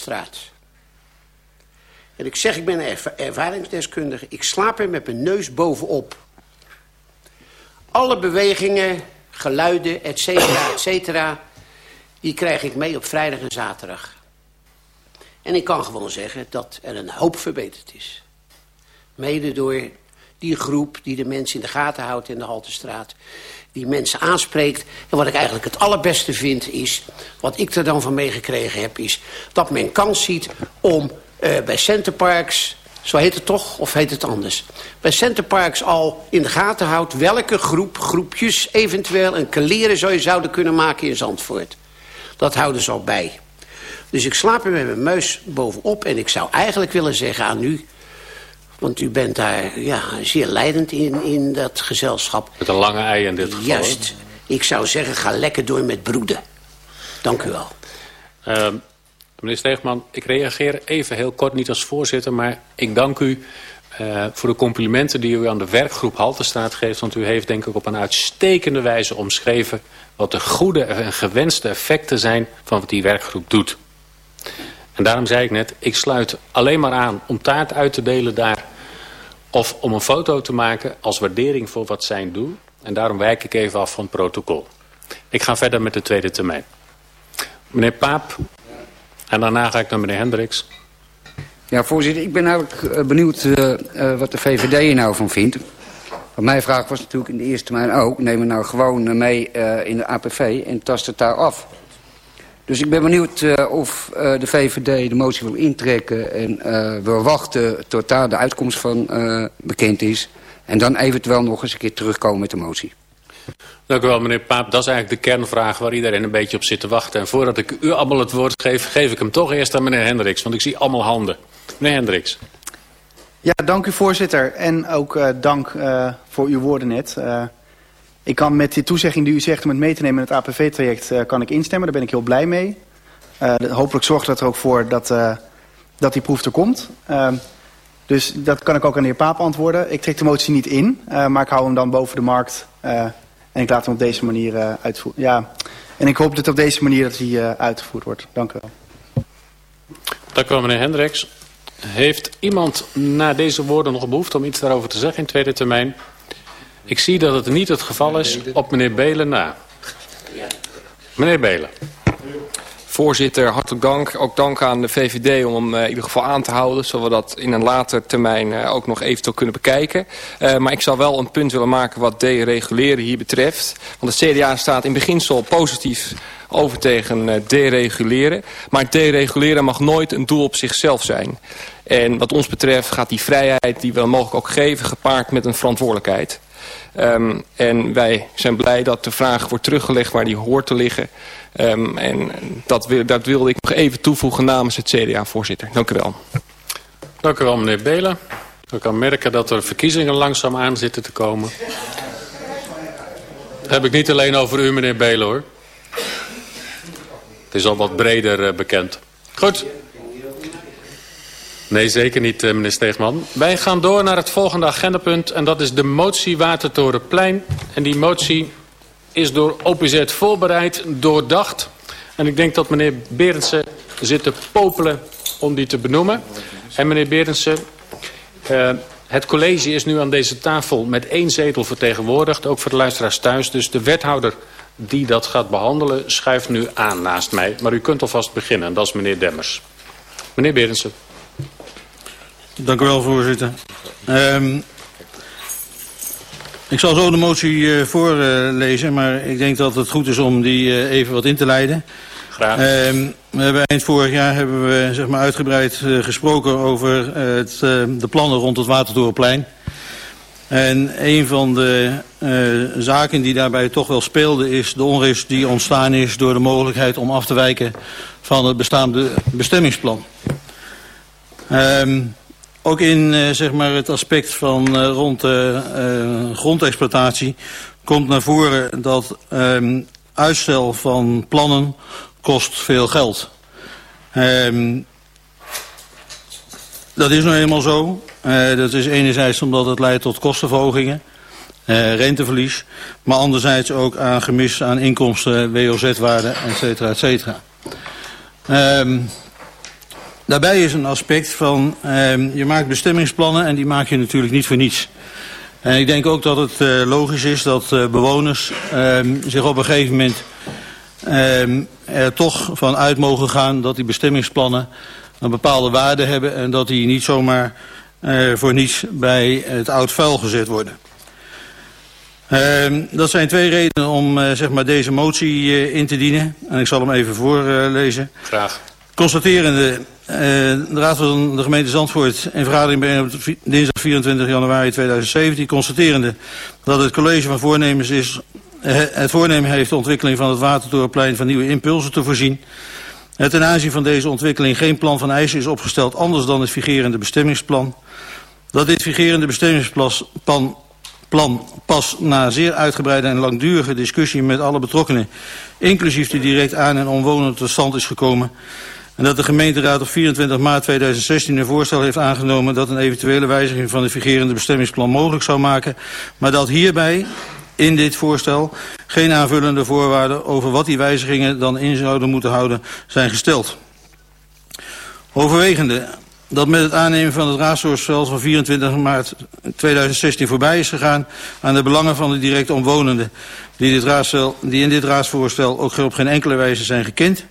Haltestraat. En ik zeg, ik ben een ervaringsdeskundige. Ik slaap er met mijn neus bovenop. Alle bewegingen, geluiden, et cetera, et cetera... die krijg ik mee op vrijdag en zaterdag. En ik kan gewoon zeggen dat er een hoop verbeterd is. Mede door die groep die de mensen in de gaten houdt in de Haltestraat. Die mensen aanspreekt. En wat ik eigenlijk het allerbeste vind is... wat ik er dan van meegekregen heb is... dat men kans ziet om uh, bij Centerparks... zo heet het toch, of heet het anders... bij Centerparks al in de gaten houdt... welke groep, groepjes eventueel een kaleren zou je zouden kunnen maken in Zandvoort. Dat houden ze al bij. Dus ik slaap er met mijn muis bovenop... en ik zou eigenlijk willen zeggen aan u... Want u bent daar ja, zeer leidend in, in dat gezelschap. Met een lange ei in dit geval. Juist. Ik zou zeggen, ga lekker door met broeden. Dank u wel. Uh, meneer Steegman, ik reageer even heel kort, niet als voorzitter... maar ik dank u uh, voor de complimenten die u aan de werkgroep Haltestraat geeft. Want u heeft denk ik op een uitstekende wijze omschreven... wat de goede en gewenste effecten zijn van wat die werkgroep doet. En daarom zei ik net, ik sluit alleen maar aan om taart uit te delen daar... of om een foto te maken als waardering voor wat zij doen. En daarom wijk ik even af van het protocol. Ik ga verder met de tweede termijn. Meneer Paap, en daarna ga ik naar meneer Hendricks. Ja, voorzitter, ik ben eigenlijk eh, benieuwd uh, uh, wat de VVD er nou van vindt. Want mijn vraag was natuurlijk in de eerste termijn ook... neem het nou gewoon mee in de APV en tast het daar af... Dus ik ben benieuwd uh, of uh, de VVD de motie wil intrekken... en uh, we wachten tot daar de uitkomst van bekend is... en dan eventueel nog eens een keer terugkomen met de motie. Dank u wel, meneer Paap. Dat is eigenlijk de kernvraag waar iedereen een beetje op zit te wachten. En voordat ik u allemaal het woord geef, geef ik hem toch eerst aan meneer Hendricks. Want ik zie allemaal handen. Meneer Hendricks. Ja, dank u voorzitter. En ook dank voor uw woorden net... Ik kan met die toezegging die u zegt om het mee te nemen in het APV-traject uh, kan ik instemmen. Daar ben ik heel blij mee. Uh, hopelijk zorgt dat er ook voor dat, uh, dat die proef er komt. dus dat kan ik ook aan de heer Paap antwoorden. Ik trek de motie niet in, maar ik hou hem dan boven de markt. en ik laat hem op deze manier uitvoeren. Ja, en ik hoop dat op deze manier dat hij uitgevoerd wordt. Dank u wel. Dank u wel, meneer Hendricks. Heeft iemand na deze woorden nog behoefte om iets daarover te zeggen in tweede termijn? Ik zie dat het niet het geval is op meneer Belen na. Meneer Belen. Voorzitter, hartelijk dank. Ook dank aan de VVD om hem uh, in ieder geval aan te houden... zodat we dat in een later termijn uh, ook nog eventueel kunnen bekijken. Uh, maar ik zou wel een punt willen maken wat dereguleren hier betreft. Want het CDA staat in beginsel positief over tegen dereguleren. Maar dereguleren mag nooit een doel op zichzelf zijn. En wat ons betreft gaat die vrijheid die we mogelijk ook geven... gepaard met een verantwoordelijkheid. Um, en wij zijn blij dat de vraag wordt teruggelegd waar die hoort te liggen. Um, en dat, wil, dat wilde ik nog even toevoegen namens het CDA-voorzitter. Dank u wel. Dank u wel, meneer Belen. Ik kan merken dat er verkiezingen langzaam aan zitten te komen. Dat heb ik niet alleen over u, meneer Belen, hoor. Het is al wat breder uh, bekend. Goed. Nee, zeker niet, eh, meneer Steegman. Wij gaan door naar het volgende agendapunt. En dat is de motie Watertorenplein. En die motie is door OPZ voorbereid, doordacht. En ik denk dat meneer Berendsen zit te popelen om die te benoemen. En meneer Berendsen, uh, het college is nu aan deze tafel met één zetel vertegenwoordigd. Ook voor de luisteraars thuis. Dus de wethouder die dat gaat behandelen schuift nu aan naast mij. Maar u kunt alvast beginnen. En dat is meneer Demmers. Meneer Berendsen. Dank u wel, voorzitter. Um, ik zal zo de motie uh, voorlezen, uh, maar ik denk dat het goed is om die uh, even wat in te leiden. Graag. Um, we hebben eind vorig jaar hebben we zeg maar, uitgebreid uh, gesproken over het, de plannen rond het Watertorenplein. En een van de zaken die daarbij toch wel speelde is de onrust die ontstaan is door de mogelijkheid om af te wijken van het bestaande bestemmingsplan. Um, ook in uh, zeg maar het aspect van uh, rond de uh, grondexploitatie komt naar voren dat um, uitstel van plannen kost veel geld. Um, dat is nou eenmaal zo. Dat is enerzijds omdat het leidt tot kostenverhogingen, renteverlies, maar anderzijds ook aan gemis aan inkomsten, WOZ-waarden, et cetera, et cetera. Um, daarbij is een aspect van, uh, je maakt bestemmingsplannen en die maak je natuurlijk niet voor niets. En ik denk ook dat het uh, logisch is dat uh, bewoners ehm, zich op een gegeven moment ehm, er toch van uit mogen gaan dat die bestemmingsplannen een bepaalde waarde hebben en dat die niet zomaar uh, voor niets bij het oud vuil gezet worden. Dat zijn twee redenen om zeg maar deze motie in te dienen. En ik zal hem even voorlezen. Graag. Constaterende, de Raad van de gemeente Zandvoort in vergadering bij op dinsdag 24 januari 2017... constaterende dat het college van voornemens is, het voornemen heeft de ontwikkeling van het Watertorenplein van nieuwe impulsen te voorzien... Het ten aanzien van deze ontwikkeling geen plan van eisen is opgesteld anders dan het vigerende bestemmingsplan. Dat dit vigerende bestemmingsplan plan pas na zeer uitgebreide en langdurige discussie met alle betrokkenen, inclusief de direct aan- en omwonenden, tot stand is gekomen. En dat de gemeenteraad op 24 maart 2016 een voorstel heeft aangenomen dat een eventuele wijziging van het vigerende bestemmingsplan mogelijk zou maken, maar dat hierbij in dit voorstel geen aanvullende voorwaarden over wat die wijzigingen dan in zouden moeten houden zijn gesteld. Overwegende dat met het aannemen van het raadsvoorstel van 24 maart 2016 voorbij is gegaan aan de belangen van de directe omwonenden die, dit die in dit raadsvoorstel ook op geen enkele wijze zijn gekend.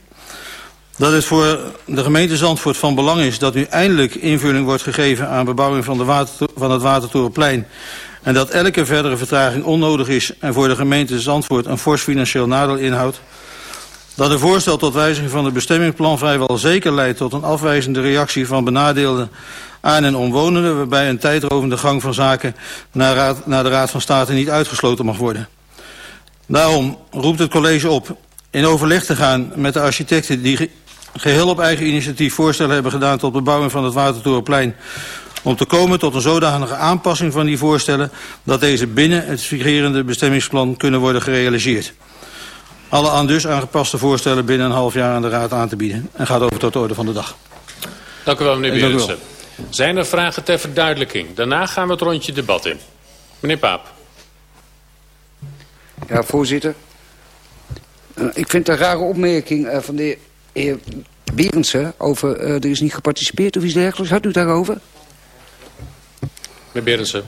Dat het voor de gemeente Zandvoort van belang is dat nu eindelijk invulling wordt gegeven aan bebouwing van, de van het Watertorenplein en dat elke verdere vertraging onnodig is en voor de gemeente Zandvoort een fors financieel nadeel inhoudt. Dat een voorstel tot wijziging van het bestemmingsplan vrijwel zeker leidt tot een afwijzende reactie van benadeelde aan- en omwonenden, waarbij een tijdrovende gang van zaken naar, naar de Raad van State niet uitgesloten mag worden. Daarom roept het college op in overleg te gaan met de architecten die geheel op eigen initiatief voorstellen hebben gedaan tot bebouwing van het Watertorenplein om te komen tot een zodanige aanpassing van die voorstellen dat deze binnen het figurerende bestemmingsplan kunnen worden gerealiseerd. Alle aan dus aangepaste voorstellen binnen een half jaar aan de Raad aan te bieden. En gaat over tot de orde van de dag. Dank u wel, meneer Berensen. Zijn er vragen ter verduidelijking? Daarna gaan we het rondje debat in. Meneer Paap. Ja, voorzitter. Uh, ik vind het een rare opmerking uh, van de heer Berensen over uh, er is niet geparticipeerd of iets dergelijks. Had u daarover? Meneer Berensen.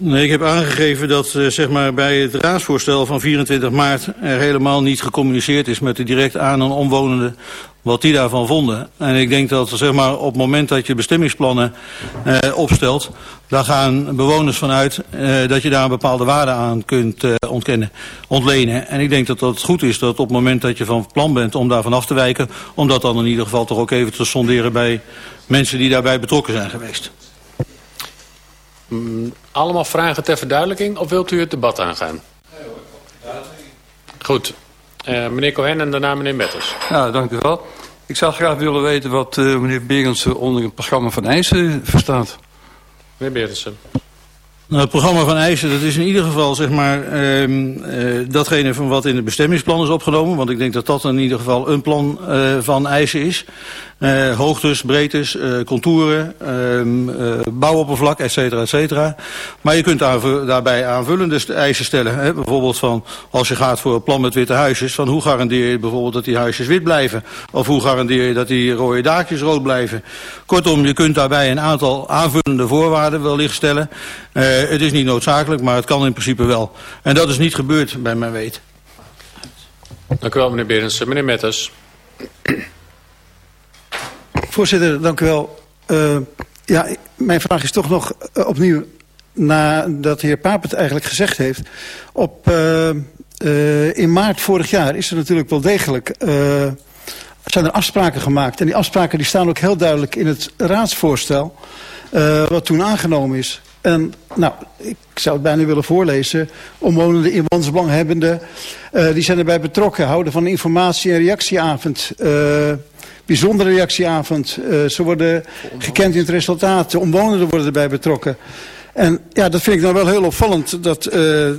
Nee, ik heb aangegeven dat uh, zeg maar, bij het raadsvoorstel van 24 maart er helemaal niet gecommuniceerd is met de direct aan- en omwonenden wat die daarvan vonden. En ik denk dat zeg maar, op het moment dat je bestemmingsplannen uh, opstelt, daar gaan bewoners vanuit uh, dat je daar een bepaalde waarde aan kunt ontkennen, ontlenen. En ik denk dat dat goed is dat op het moment dat je van plan bent om daarvan af te wijken, om dat dan in ieder geval toch ook even te sonderen bij mensen die daarbij betrokken zijn geweest. Mm, allemaal vragen ter verduidelijking of wilt u het debat aangaan? Goed. Uh, meneer Cohen en daarna meneer Metters. Ja, dank u wel. Ik zou graag willen weten wat uh, meneer Berendsen onder het programma van eisen verstaat. Meneer Berendsen. Nou, het programma van eisen, dat is in ieder geval zeg maar, uh, uh, datgene van wat in het bestemmingsplan is opgenomen. Want ik denk dat dat in ieder geval een plan uh, van eisen is. Uh, hoogtes, breedtes, contouren, uh, bouwoppervlak, et cetera, et cetera. Maar je kunt daar, daarbij aanvullende eisen stellen. Hè? Bijvoorbeeld van, als je gaat voor een plan met witte huisjes, van hoe garandeer je bijvoorbeeld dat die huisjes wit blijven? Of hoe garandeer je dat die rode daakjes rood blijven? Kortom, je kunt daarbij een aantal aanvullende voorwaarden wellicht stellen. Uh, het is niet noodzakelijk, maar het kan in principe wel. En dat is niet gebeurd bij mijn weet. Dank u wel, meneer Berendsen. Meneer Metters. Voorzitter, dank u wel. Uh, ja, mijn vraag is toch nog uh, opnieuw, nadat de heer Paap het eigenlijk gezegd heeft. Op, uh, in maart vorig jaar is er natuurlijk wel degelijk, zijn er afspraken gemaakt. En die afspraken die staan ook heel duidelijk in het raadsvoorstel, wat toen aangenomen is. En nou, ik zou het bijna willen voorlezen. Omwonenden, inwonersbelanghebbenden, die zijn erbij betrokken. Houden van informatie- en reactieavond bijzondere reactieavond. Uh, ze worden gekend in het resultaat. De omwonenden worden erbij betrokken. En ja, dat vind ik nou wel heel opvallend. Dat, uh,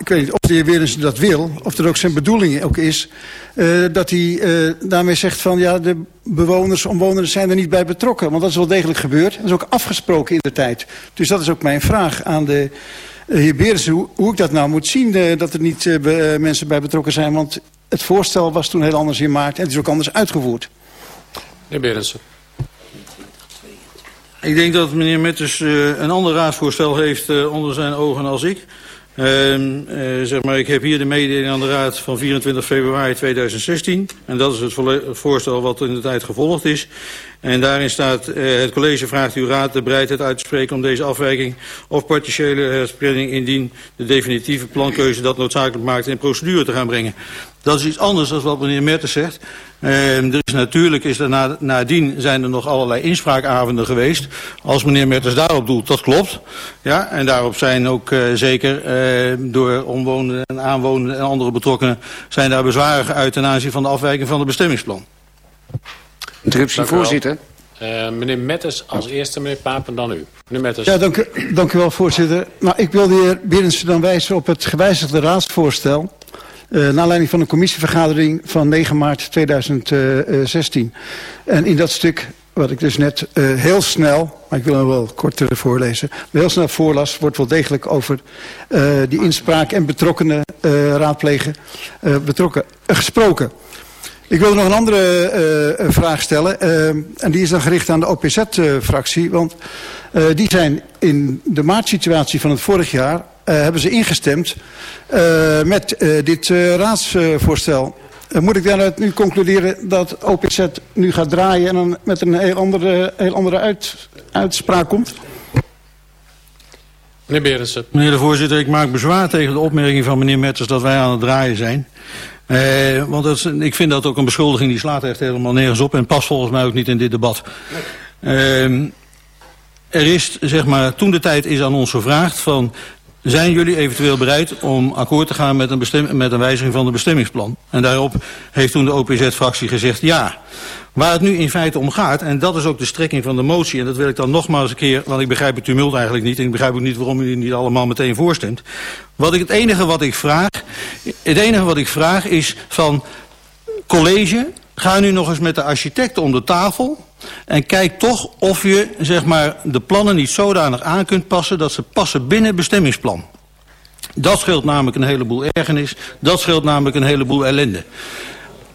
ik weet niet of de heer Werensen dat wil. Of er ook zijn bedoeling ook is. Uh, dat hij uh, daarmee zegt van ja, de bewoners, omwonenden zijn er niet bij betrokken. Want dat is wel degelijk gebeurd. Dat is ook afgesproken in de tijd. Dus dat is ook mijn vraag aan de heer Berensen. Hoe, hoe ik dat nou moet zien. dat er niet mensen bij betrokken zijn. Want het voorstel was toen heel anders in maart. En het is ook anders uitgevoerd. Meneer Berendsen. Ik denk dat meneer Metters uh, een ander raadsvoorstel heeft uh, onder zijn ogen als ik. Uh, zeg maar, ik heb hier de mededeling aan de Raad van 24 februari 2016. En dat is het voorstel wat in de tijd gevolgd is. En daarin staat, uh, het college vraagt uw raad de bereidheid uit te spreken om deze afwijking of partiële herspreiding indien de definitieve plankeuze dat noodzakelijk maakt in procedure te gaan brengen. Dat is iets anders dan wat meneer Mertens zegt. Dus natuurlijk is er na, nadien zijn er nog allerlei inspraakavonden geweest. Als meneer Mertens daarop doet, dat klopt. Ja, en daarop zijn ook uh, zeker uh, door omwonenden en aanwonenden en andere betrokkenen... zijn daar bezwaren geuit ten aanzien van de afwijking van het bestemmingsplan. Interruptie, voorzitter. Uh, meneer Metters als eerste, meneer Papen, dan u. Meneer Metters. Ja, dank u, dank u wel, voorzitter. Nou, ik wil de heer dan wijzen op het gewijzigde raadsvoorstel... Uh, naar aanleiding van een commissievergadering van 9 maart 2016. En in dat stuk, wat ik dus net uh, heel snel, maar ik wil hem wel korter voorlezen, heel snel voorlas, wordt wel degelijk over uh, die inspraak en betrokkenen raadplegen betrokken, gesproken. Ik wil nog een andere uh, vraag stellen. Uh, en die is dan gericht aan de OPZ-fractie. Uh, want die zijn in de maartsituatie van het vorig jaar... hebben ze ingestemd met dit raadsvoorstel. moet ik daaruit nu concluderen dat OPZ nu gaat draaien... en dan met een heel andere, heel andere uit, uitspraak komt? Meneer Berendsen. Meneer de voorzitter, ik maak bezwaar tegen de opmerking van meneer Metters... dat wij aan het draaien zijn. Uh, want dat is, ik vind dat ook een beschuldiging die slaat echt helemaal nergens op en past volgens mij ook niet in dit debat. Uh, er is, zeg maar, toen de tijd is aan ons gevraagd van... zijn jullie eventueel bereid om akkoord te gaan met een, met een wijziging van het bestemmingsplan? En daarop heeft toen de OPZ-fractie gezegd ja. Waar het nu in feite om gaat, en dat is ook de strekking van de motie... en dat wil ik dan nogmaals een keer, want ik begrijp het tumult eigenlijk niet... en ik begrijp ook niet waarom u niet allemaal meteen voorstemt. Wat ik, het enige wat ik vraag, het enige wat ik vraag is van... college, ga nu nog eens met de architecten om de tafel... en kijk toch of je zeg maar, de plannen niet zodanig aan kunt passen... dat ze passen binnen bestemmingsplan. Dat scheelt namelijk een heleboel ergernis, dat scheelt namelijk een heleboel ellende.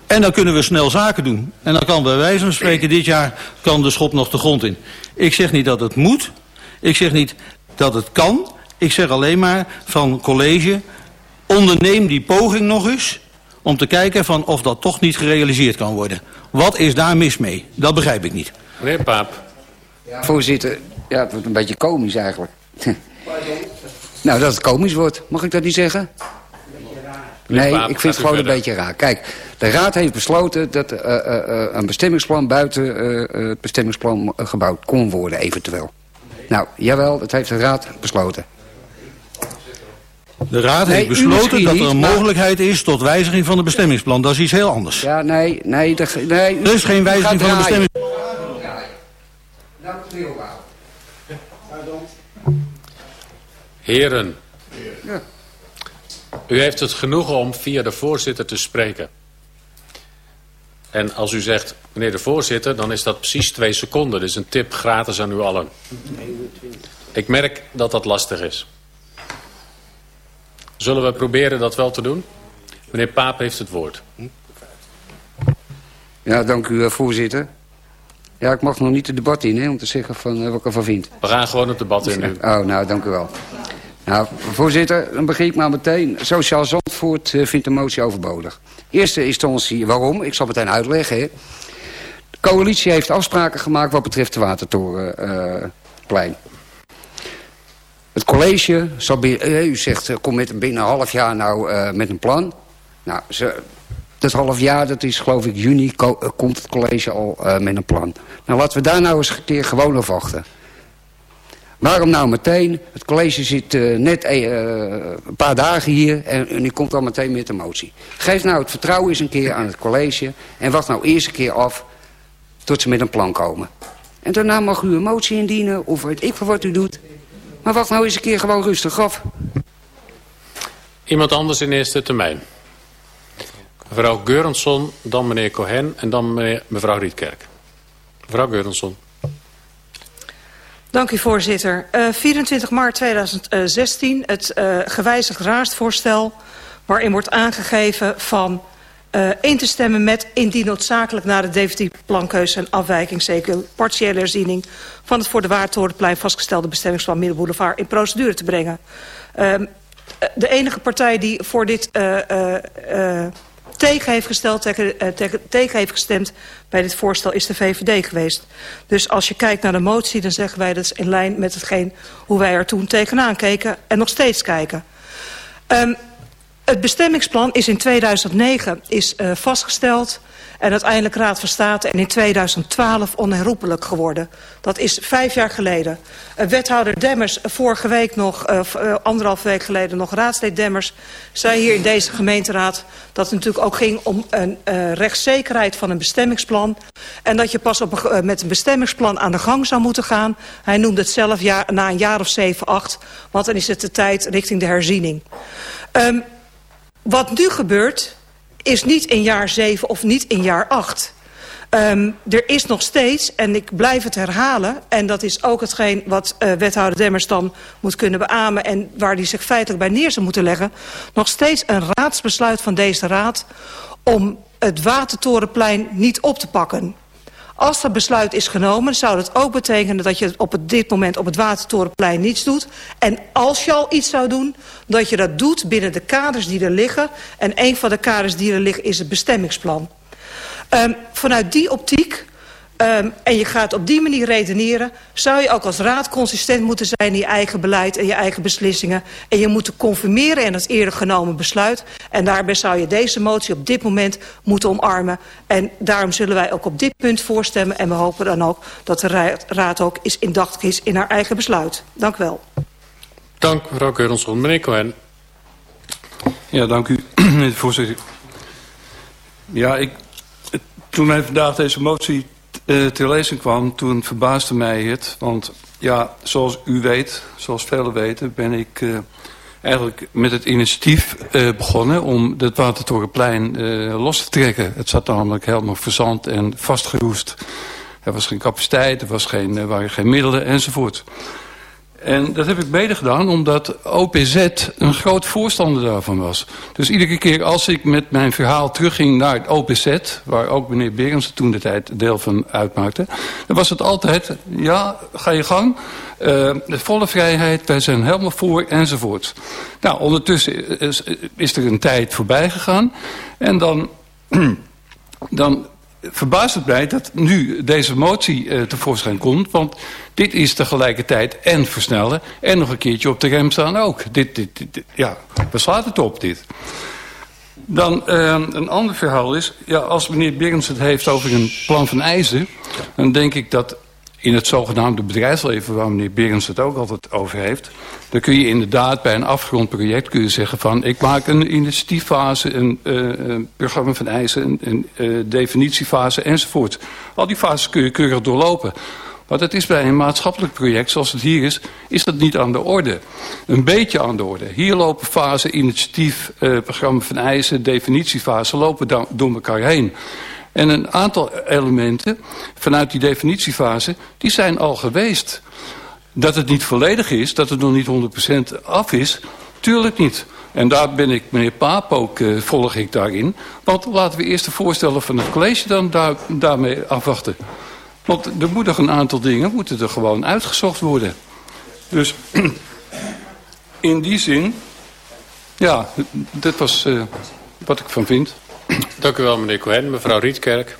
En dan kunnen we snel zaken doen. En dan kan bij wijze van spreken dit jaar kan de schop nog de grond in. Ik zeg niet dat het moet. Ik zeg niet dat het kan. Ik zeg alleen maar van college, onderneem die poging nog eens... om te kijken van of dat toch niet gerealiseerd kan worden. Wat is daar mis mee? Dat begrijp ik niet. Meneer Paap. Ja, voorzitter, ja, het wordt een beetje komisch eigenlijk. nou, dat het komisch wordt. Mag ik dat niet zeggen? Nee, ik vind het gewoon een beetje raar. Kijk, de Raad heeft besloten dat uh, uh, een bestemmingsplan buiten uh, het bestemmingsplan gebouwd kon worden, eventueel. Nou, jawel, dat heeft de Raad besloten. De Raad nee, heeft besloten dat er een niet, mogelijkheid is tot wijziging van het bestemmingsplan. Dat is iets heel anders. Ja, nee, nee. De, nee er is geen wijziging van het bestemmingsplan. Heren. Ja. U heeft het genoegen om via de voorzitter te spreken. En als u zegt, meneer de voorzitter, dan is dat precies twee seconden. Dus een tip gratis aan u allen. Ik merk dat dat lastig is. Zullen we proberen dat wel te doen? Meneer Paap heeft het woord. Ja, dank u, voorzitter. Ja, ik mag nog niet het debat in, hè, om te zeggen van, uh, wat ik ervan vind. We gaan gewoon het debat in nu. Oh, nou, dank u wel. Nou, voorzitter, dan begin ik maar meteen. Sociaal Zandvoort uh, vindt de motie overbodig. Eerste instantie, waarom? Ik zal meteen uitleggen. Hè. De coalitie heeft afspraken gemaakt wat betreft de Watertorenplein. Uh, het college, zal uh, u zegt, kom met binnen een half jaar nou uh, met een plan. Nou, ze, dat half jaar, dat is geloof ik juni, komt het college al met een plan. Nou, laten we daar nou eens een keer gewoon op wachten. Waarom nou meteen? Het college zit net een paar dagen hier en, u komt al meteen met de motie. Geef nou het vertrouwen eens een keer aan het college... en wacht nou eerst een keer af tot ze met een plan komen. En daarna mag u een motie indienen of weet ik voor wat u doet. Maar wacht nou eens een keer gewoon rustig af. Iemand anders in eerste termijn. Mevrouw Geurensson, dan meneer Cohen en dan meneer, mevrouw Rietkerk. Mevrouw Geurensson. Dank u voorzitter. Uh, 24 maart 2016 het uh, gewijzigd raadsvoorstel waarin wordt aangegeven van uh, in te stemmen met indien noodzakelijk naar de definitieve plankeuze en afwijking, zeker partiële herziening van het voor de Waartorenplein vastgestelde bestemmingsplan Middenboulevard in procedure te brengen. Uh, de enige partij die voor dit uh, tegen heeft gesteld, tegen heeft gestemd bij dit voorstel is de VVD geweest. Dus als je kijkt naar de motie, dan zeggen wij dat is in lijn met hetgeen hoe wij er toen tegenaan keken en nog steeds kijken. Um, het bestemmingsplan is in 2009 is, uh, vastgesteld en uiteindelijk Raad van State en in 2012 onherroepelijk geworden. Dat is vijf jaar geleden. Uh, wethouder Demmers, vorige week nog, uh, anderhalf week geleden nog, raadslid Demmers, zei hier in deze gemeenteraad dat het natuurlijk ook ging om een rechtszekerheid van een bestemmingsplan. En dat je pas op met een bestemmingsplan aan de gang zou moeten gaan. Hij noemde het zelf ja, na een jaar of zeven, acht, want dan is het de tijd richting de herziening. Um, wat nu gebeurt is niet in jaar 7 of niet in jaar 8. Um, er is nog steeds, en ik blijf het herhalen... en dat is ook hetgeen wat uh, wethouder Demmers dan moet kunnen beamen... en waar hij zich feitelijk bij neer zou moeten leggen... nog steeds een raadsbesluit van deze raad... om het Watertorenplein niet op te pakken. Als dat besluit is genomen, zou dat ook betekenen dat je op dit moment op het Watertorenplein niets doet. En als je al iets zou doen, dat je dat doet binnen de kaders die er liggen. En een van de kaders die er liggen is het bestemmingsplan. Um, vanuit die optiek Um, en je gaat op die manier redeneren... zou je ook als raad consistent moeten zijn in je eigen beleid en je eigen beslissingen. En je moet conformeren in het eerder genomen besluit. En daarbij zou je deze motie op dit moment moeten omarmen. En daarom zullen wij ook op dit punt voorstemmen. En we hopen dan ook dat de raad ook is indachtig is in haar eigen besluit. Dank u wel. Dank mevrouw Keurenson. Meneer Cohen. Ja, dank u, voorzitter. Ja, ik, toen mij vandaag deze motie uh, ter lezing kwam, toen verbaasde mij het. Want ja, zoals u weet, zoals velen weten, ben ik uh, eigenlijk met het initiatief uh, begonnen om het Watertorenplein los te trekken. Het zat namelijk helemaal verzand en vastgeroest. Er was geen capaciteit, er was geen, waren geen middelen enzovoort. En dat heb ik mede gedaan omdat OPZ een groot voorstander daarvan was. Dus iedere keer als ik met mijn verhaal terugging naar het OPZ... waar ook meneer Berends toen de tijd deel van uitmaakte... dan was het altijd, ja, ga je gang, uh, de volle vrijheid, wij zijn helemaal voor enzovoort. Nou, ondertussen is, is er een tijd voorbij gegaan en dan... dan verbaast het mij dat nu deze motie uh, tevoorschijn komt. Want dit is tegelijkertijd en versnellen en nog een keertje op de rem staan ook. Dit, dit, dit, ja, waar slaat het op dit? Dan uh, een ander verhaal is, ja, als meneer Berends het heeft over een plan van eisen... dan denk ik dat in het zogenaamde bedrijfsleven, waar meneer Berends het ook altijd over heeft... dan kun je inderdaad bij een afgerond project kun zeggen van... ik maak een initiatieffase, een, uh, een programma van eisen, een, een uh, definitiefase enzovoort. Al die fases kun je keurig doorlopen. Maar dat is bij een maatschappelijk project zoals het hier is, is dat niet aan de orde. Een beetje aan de orde. Hier lopen fase, initiatief, uh, programma van eisen, definitiefase, lopen door elkaar heen. En een aantal elementen vanuit die definitiefase, die zijn al geweest. Dat het niet volledig is, dat het nog niet 100% af is, tuurlijk niet. En daar ben ik, meneer Paap ook, uh, volg ik daarin. Want laten we eerst de voorstellen van het college dan daar, daarmee afwachten. Want er moeten nog een aantal dingen moeten er gewoon uitgezocht worden. Dus in die zin, ja, dit was uh, wat ik van vind. Dank u wel, meneer Cohen. Mevrouw Rietkerk.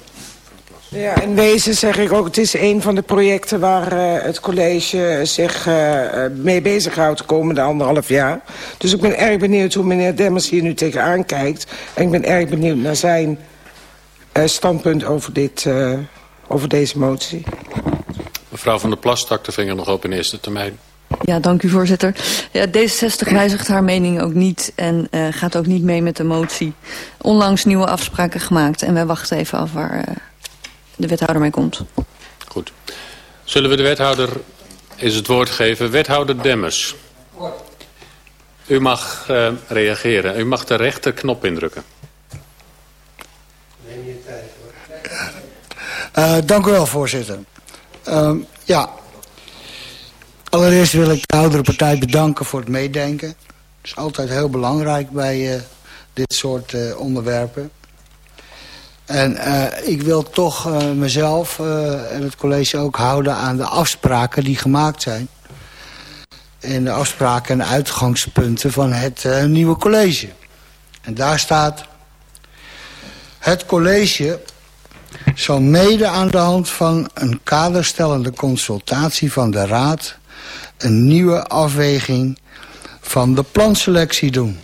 Ja, in wezen zeg ik ook, het is een van de projecten waar uh, het college zich uh, mee bezighoudt de komende anderhalf jaar. Dus ik ben erg benieuwd hoe meneer Demmers hier nu tegenaan kijkt. En ik ben erg benieuwd naar zijn uh, standpunt over, dit, over deze motie. Mevrouw van der Plas stak de vinger nog op in eerste termijn. Ja, dank u voorzitter. Ja, D66 wijzigt haar mening ook niet en uh, gaat ook niet mee met de motie. Onlangs nieuwe afspraken gemaakt en wij wachten even af waar uh, de wethouder mee komt. Goed. Zullen we de wethouder eens het woord geven? Wethouder Demmers. U mag uh, reageren. U mag de rechterknop indrukken. Neem je tijd hoor. Uh, dank u wel, voorzitter. Uh, ja, Allereerst wil ik de oudere partij bedanken voor het meedenken. Het is altijd heel belangrijk bij uh, dit soort uh, onderwerpen. En uh, ik wil toch mezelf en het college ook houden aan de afspraken die gemaakt zijn. En de afspraken en uitgangspunten van het nieuwe college. En daar staat... Het college zal mede aan de hand van een kaderstellende consultatie van de Raad... een nieuwe afweging van de planselectie doen.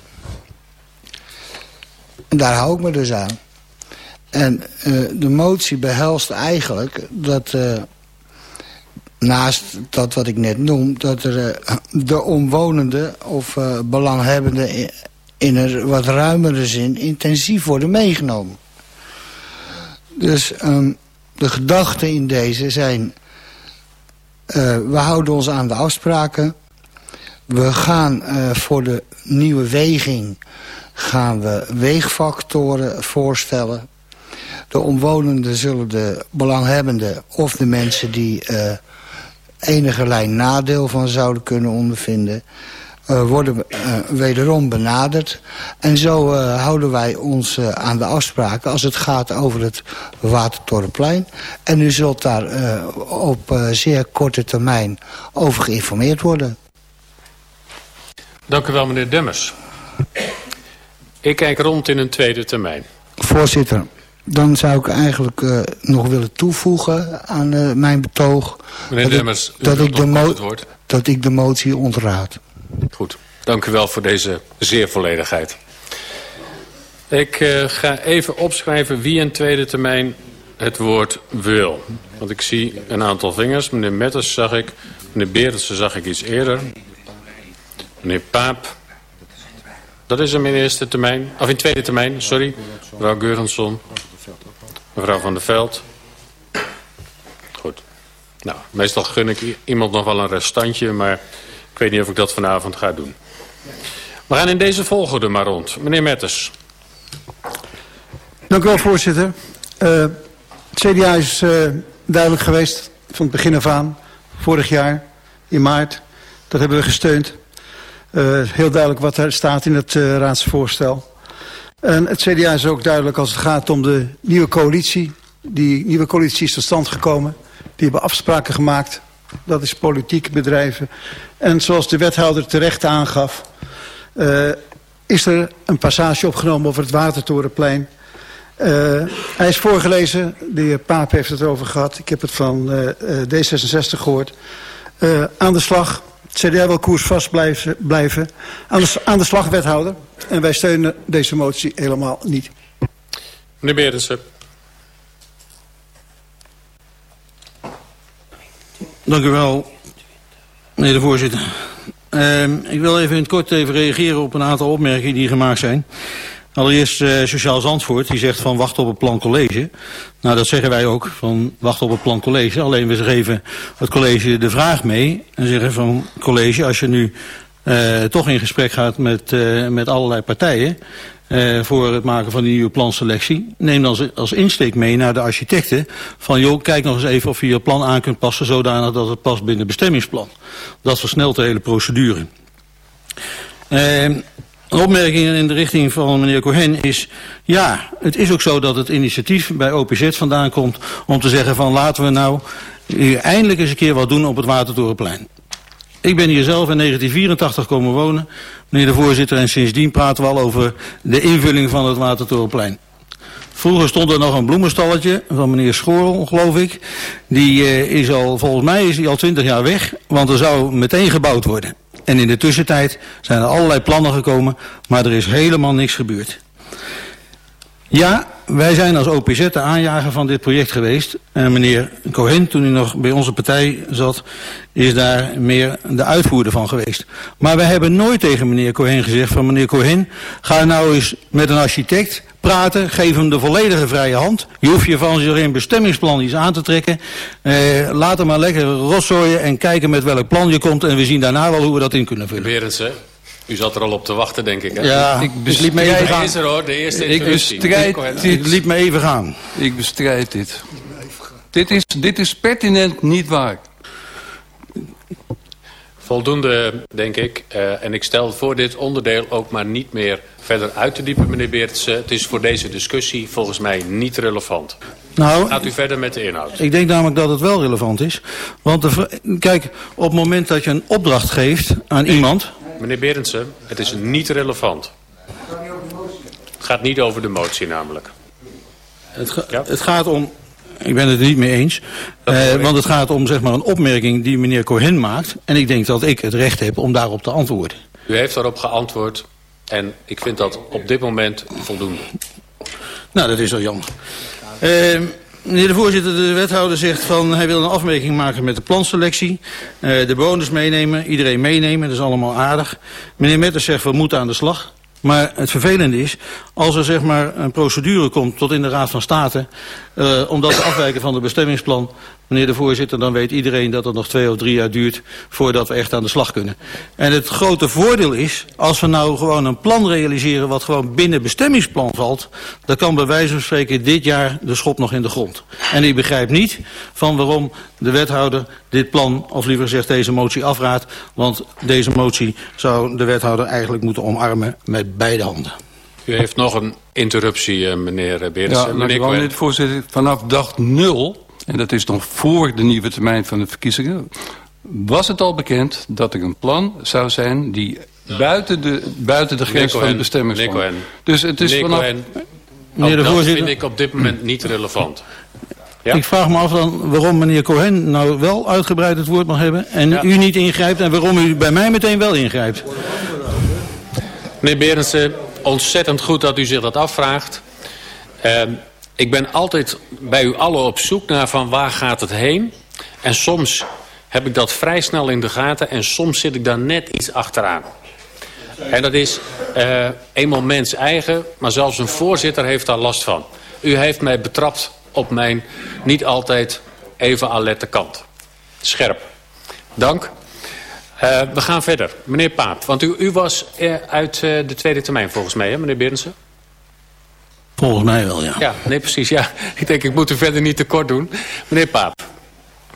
En daar hou ik me dus aan. En uh, de motie behelst eigenlijk dat... Uh, naast dat wat ik net noem... dat er uh, de omwonenden of belanghebbenden... In, een wat ruimere zin intensief worden meegenomen. Dus um, de gedachten in deze zijn... we houden ons aan de afspraken. We gaan voor de nieuwe weging... gaan we weegfactoren voorstellen de omwonenden zullen de belanghebbenden of de mensen die uh, enige lijn nadeel van zouden kunnen ondervinden... Uh, worden uh, wederom benaderd. En zo houden wij ons aan de afspraken als het gaat over het Watertorenplein. En u zult daar op zeer korte termijn over geïnformeerd worden. Dank u wel, meneer Demmers. Ik kijk rond in een tweede termijn. Voorzitter dan zou ik eigenlijk uh, nog willen toevoegen aan uh, mijn betoog... Meneer dat Demmers, ik, dat, ik de dat ik de motie ontraad. Goed, dank u wel voor deze zeer volledigheid. Ik uh, ga even opschrijven wie in tweede termijn het woord wil. Want ik zie een aantal vingers. Meneer Metters zag ik. Meneer Berendsen zag ik iets eerder. Meneer Paap. Dat is hem in eerste termijn. Of in tweede termijn, sorry. Mevrouw Geurensson. Mevrouw van der Veld. Goed. Nou, meestal gun ik iemand nog wel een restantje, maar weet niet of ik dat vanavond ga doen. We gaan in deze volgorde maar rond. Meneer Metters. Dank u wel, voorzitter. Uh, het CDA is uh, duidelijk geweest van het begin af aan, vorig jaar, in maart. Dat hebben we gesteund. Uh, heel duidelijk wat er staat in het raadsvoorstel. En het CDA is ook duidelijk als het gaat om de nieuwe coalitie. Die nieuwe coalitie is tot stand gekomen. Die hebben afspraken gemaakt. Dat is politiek bedrijven. En zoals de wethouder terecht aangaf... Uh, is er een passage opgenomen over het Watertorenplein. Uh, hij is voorgelezen. De heer Paap heeft het over gehad. Ik heb het van uh, D66 gehoord. aan de slag CDA wil koersvast blijven, blijven aan, de, aan de slag, wethouder. En wij steunen deze motie helemaal niet. Meneer Berensen. Dank u wel, meneer de voorzitter. Uh, ik wil even in het kort even reageren op een aantal opmerkingen die gemaakt zijn. Allereerst uh, Sociaal Zandvoort, die zegt van wacht op het plan college. Nou, dat zeggen wij ook, van wacht op het plan college. Alleen we geven het college de vraag mee en zeggen van college, als je nu uh, toch in gesprek gaat met, uh, met allerlei partijen... Uh, voor het maken van die nieuwe planselectie. Neem dan als insteek mee naar de architecten. Van joh, kijk nog eens even of je je plan aan kunt passen... zodanig dat het past binnen het bestemmingsplan. Dat versnelt de hele procedure. Uh, een opmerking in de richting van meneer Cohen is... ja, het is ook zo dat het initiatief bij OPZ vandaan komt... om te zeggen van laten we nou eindelijk eens een keer wat doen op het Watertorenplein. Ik ben hier zelf in 1984 komen wonen, meneer de voorzitter... en sindsdien praten we al over de invulling van het Watertorenplein. Vroeger stond er nog een bloemenstalletje van meneer Schorl, geloof ik. Die uh, is al, volgens mij is die al twintig jaar weg, want er zou meteen gebouwd worden. En in de tussentijd zijn er allerlei plannen gekomen, maar er is helemaal niks gebeurd. Ja, wij zijn als OPZ de aanjager van dit project geweest. En meneer Cohen, toen hij nog bij onze partij zat, is daar meer de uitvoerder van geweest. Maar wij hebben nooit tegen meneer Cohen gezegd van meneer Cohen, ga nou eens met een architect praten, geef hem de volledige vrije hand. Je hoeft je van zijn bestemmingsplan iets aan te trekken. Eh, laat hem maar lekker rotzooien en kijken met welk plan je komt. En we zien daarna wel hoe we dat in kunnen vullen. U zat er al op te wachten, denk ik. Hè? Ja, ik liet me even gaan. is er hoor, de eerste ik bestrijd dit. liet me even gaan. Ik bestrijd dit. Dit is, dit is pertinent niet waar. Voldoende, denk ik. Uh, en ik stel voor dit onderdeel ook maar niet meer verder uit te diepen, meneer Beertsen. Het is voor deze discussie volgens mij niet relevant. Nou, Gaat u verder met de inhoud. Ik denk namelijk dat het wel relevant is. Want de, kijk, op het moment dat je een opdracht geeft aan iemand... Meneer Berendsen, het is niet relevant. Het gaat niet over de motie namelijk. Het, ga, ja? het gaat om ik ben het er niet mee eens. Uh, want het gaat om zeg maar, een opmerking die meneer Cohen maakt. En ik denk dat ik het recht heb om daarop te antwoorden. U heeft daarop geantwoord. En ik vind dat op dit moment voldoende. Nou, dat is wel jammer. Uh, meneer de voorzitter, de wethouder zegt van hij wil een afmerking maken met de planselectie. Uh, de bewoners meenemen, iedereen meenemen, dat is allemaal aardig. Meneer Metters zegt we moeten aan de slag. Maar het vervelende is, als er zeg maar een procedure komt tot in de Raad van State... Uh, omdat we afwijken van het bestemmingsplan... meneer de voorzitter, dan weet iedereen dat het nog twee of drie jaar duurt... voordat we echt aan de slag kunnen. En het grote voordeel is, als we nou gewoon een plan realiseren... wat gewoon binnen bestemmingsplan valt... dan kan bij wijze van spreken dit jaar de schop nog in de grond. En ik begrijp niet van waarom de wethouder dit plan... of liever gezegd deze motie afraadt... want deze motie zou de wethouder eigenlijk moeten omarmen met beide handen. U heeft nog een interruptie, eh, meneer Beers. Ja, meneer meneer voorzitter, vanaf dag nul, en dat is nog voor de nieuwe termijn van de verkiezingen... was het al bekend dat er een plan zou zijn die buiten de, buiten de grens van het bestemmingsplan... Dus het is vanaf... Meneer de voorzitter... dat vind ik op dit moment niet relevant. Ja? Ik vraag me af dan waarom meneer Cohen nou wel uitgebreid het woord mag hebben... en ja. u niet ingrijpt en waarom u bij mij meteen wel ingrijpt. Meneer Berendsen, ontzettend goed dat u zich dat afvraagt. Uh, ik ben altijd bij u allen op zoek naar van waar gaat het heen. En soms heb ik dat vrij snel in de gaten en soms zit ik daar net iets achteraan. En dat is uh, eenmaal mens eigen, maar zelfs een voorzitter heeft daar last van. U heeft mij betrapt op mijn niet altijd even alerte kant. Scherp. Dank. Uh, we gaan verder. Meneer Paap, want u, u was uh, uit de tweede termijn volgens mij, hè, meneer Berensen? Volgens mij wel, ja. Ja, nee, precies. Ja. Ik denk, ik moet u verder niet tekort doen. Meneer Paap.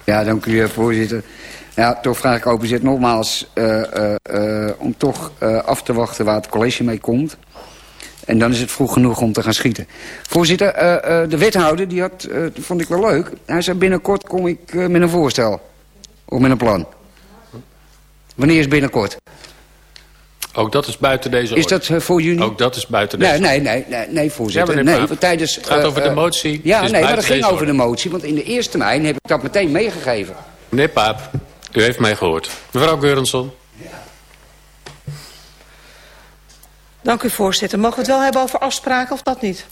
Ja, dank u, voorzitter. Ja, toch vraag ik openzet nogmaals om toch af te wachten waar het college mee komt. En dan is het vroeg genoeg om te gaan schieten. Voorzitter, de wethouder, die had, vond ik wel leuk. Hij zei binnenkort kom ik met een voorstel. Of met een plan. Wanneer is binnenkort? Ook dat is buiten deze Is dat uh, voor juni? Ook dat is buiten deze Nee, nee, nee, nee, voorzitter. Ja, nee, tijdens, het gaat uh, over de motie. Ja, nee, maar het ging over de motie. Want in de eerste termijn heb ik dat meteen meegegeven. Meneer Paap, u heeft mij gehoord. Mevrouw Geurensson. Dank u, voorzitter. Mogen we het wel hebben over afspraken of dat niet?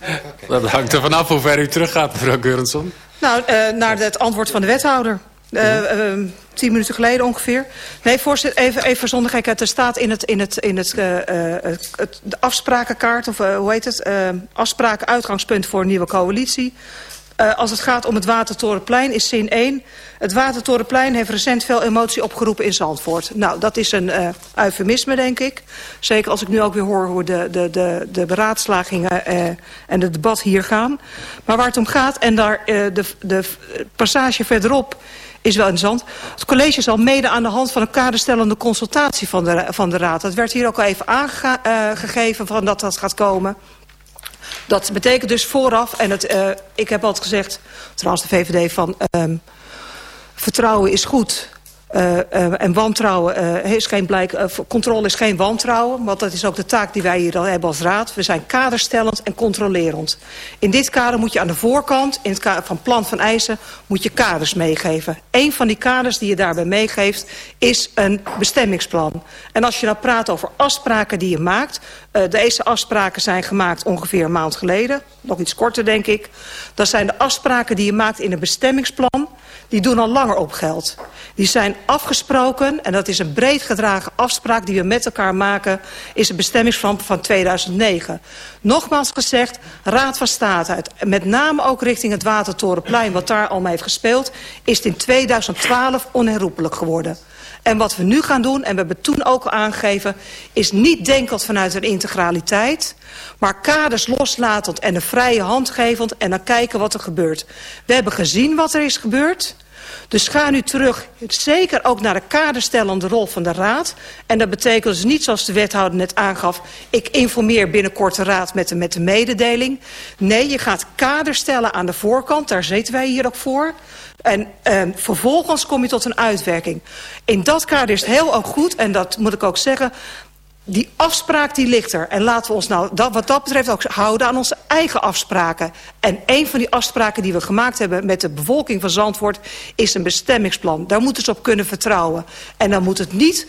dat hangt er vanaf hoe ver u teruggaat, mevrouw Geurensson. Nou, uh, naar het antwoord van de wethouder. Uh, uh, tien minuten geleden ongeveer. Nee, voorzitter, even, even zonder gekheid. Er staat in, het, in, het, in het, uh, het, de afsprakenkaart, of hoe heet het? afspraken uitgangspunt voor een nieuwe coalitie. als het gaat om het Watertorenplein is zin 1. Het Watertorenplein heeft recent veel emotie opgeroepen in Zandvoort. Nou, dat is een eufemisme, denk ik. Zeker als ik nu ook weer hoor hoe de, de, de, de beraadslagingen en het debat hier gaan. Maar waar het om gaat, en daar de, de passage verderop is wel interessant. Het college zal mede aan de hand van een kaderstellende consultatie van de, van de raad. Dat werd hier ook al even aangegeven uh, van dat dat gaat komen. Dat betekent dus vooraf, en het, uh, ik heb altijd gezegd, trouwens de VVD, van um, vertrouwen is goed, Uh, en wantrouwen uh, is geen blijk, controle is geen wantrouwen. Want dat is ook de taak die wij hier al hebben als raad. We zijn kaderstellend en controlerend. In dit kader moet je aan de voorkant, in het van plan van eisen, moet je kaders meegeven. Een van die kaders die je daarbij meegeeft is een bestemmingsplan. En als je nou praat over afspraken die je maakt. deze afspraken zijn gemaakt ongeveer een maand geleden. Nog iets korter denk ik. Dat zijn de afspraken die je maakt in een bestemmingsplan die doen al langer op geld. Die zijn afgesproken, en dat is een breed gedragen afspraak die we met elkaar maken, is een bestemmingsplan van 2009. Nogmaals gezegd, Raad van State, uit, met name ook richting het Watertorenplein, wat daar al mee heeft gespeeld, is het in 2012 onherroepelijk geworden. En wat we nu gaan doen, en we hebben toen ook al aangegeven... is niet denkend vanuit een integraliteit... maar kaders loslatend en een vrije hand gevend... en dan kijken wat er gebeurt. We hebben gezien wat er is gebeurd... Dus ga nu terug, zeker ook naar de kaderstellende rol van de Raad. En dat betekent dus niet zoals de wethouder net aangaf... ik informeer binnenkort de Raad met de, met de mededeling. Nee, je gaat kader stellen aan de voorkant, daar zitten wij hier ook voor... En uh, vervolgens kom je tot een uitwerking. In dat kader is het heel ook goed, en dat moet ik ook zeggen die afspraak die ligt er. En laten we ons nou dat, wat dat betreft ook houden aan onze eigen afspraken. En een van die afspraken die we gemaakt hebben met de bevolking van Zandvoort... is een bestemmingsplan. Daar moeten ze op kunnen vertrouwen. En dan moet het niet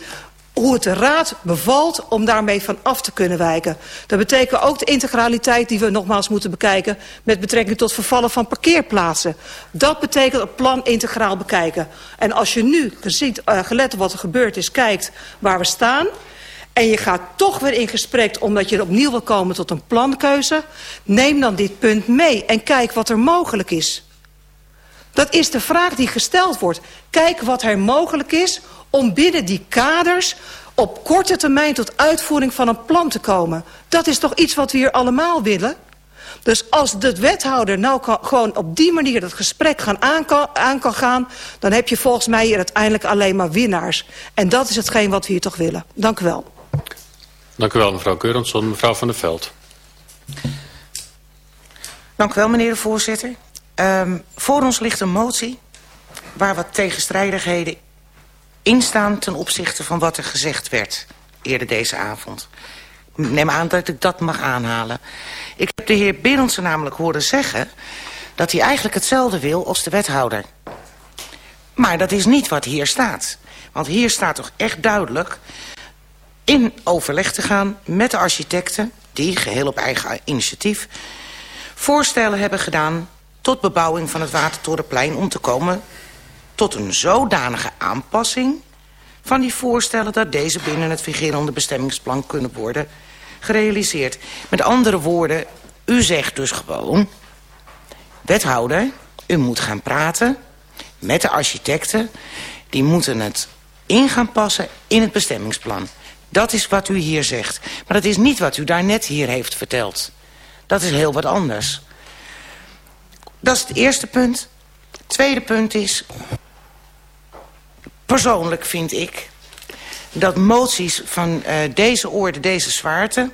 hoe het de Raad bevalt om daarmee van af te kunnen wijken. Dat betekent ook de integraliteit die we nogmaals moeten bekijken... met betrekking tot vervallen van parkeerplaatsen. Dat betekent het plan integraal bekijken. En als je nu, gezien, uh, gelet op wat er gebeurd is, kijkt waar we staan... en je gaat toch weer in gesprek omdat je opnieuw wil komen tot een plankeuze... neem dan dit punt mee en kijk wat er mogelijk is. Dat is de vraag die gesteld wordt. Kijk wat er mogelijk is om binnen die kaders op korte termijn tot uitvoering van een plan te komen. Dat is toch iets wat we hier allemaal willen? Dus als de wethouder nou gewoon op die manier dat gesprek gaan aan, kan, aan kan gaan... dan heb je volgens mij hier uiteindelijk alleen maar winnaars. En dat is hetgeen wat we hier toch willen. Dank u wel. Dank u wel, mevrouw Keurensson. Mevrouw Van der Veld. Dank u wel, meneer de voorzitter. Um, voor ons ligt een motie waar wat tegenstrijdigheden instaan ten opzichte van wat er gezegd werd eerder deze avond. Neem aan dat ik dat mag aanhalen. Ik heb de heer Berendsen namelijk horen zeggen... dat hij eigenlijk hetzelfde wil als de wethouder. Maar dat is niet wat hier staat. Want hier staat toch echt duidelijk... in overleg te gaan met de architecten... die geheel op eigen initiatief... voorstellen hebben gedaan tot bebouwing van het Watertorenplein... om te komen tot een zodanige aanpassing van die voorstellen... dat deze binnen het vigerende bestemmingsplan kunnen worden gerealiseerd. Met andere woorden, u zegt dus gewoon... wethouder, u moet gaan praten met de architecten... die moeten het in gaan passen in het bestemmingsplan. Dat is wat u hier zegt. Maar dat is niet wat u daarnet hier heeft verteld. Dat is heel wat anders. Dat is het eerste punt. Het tweede punt is... Persoonlijk vind ik dat moties van uh, deze orde, deze zwaarte...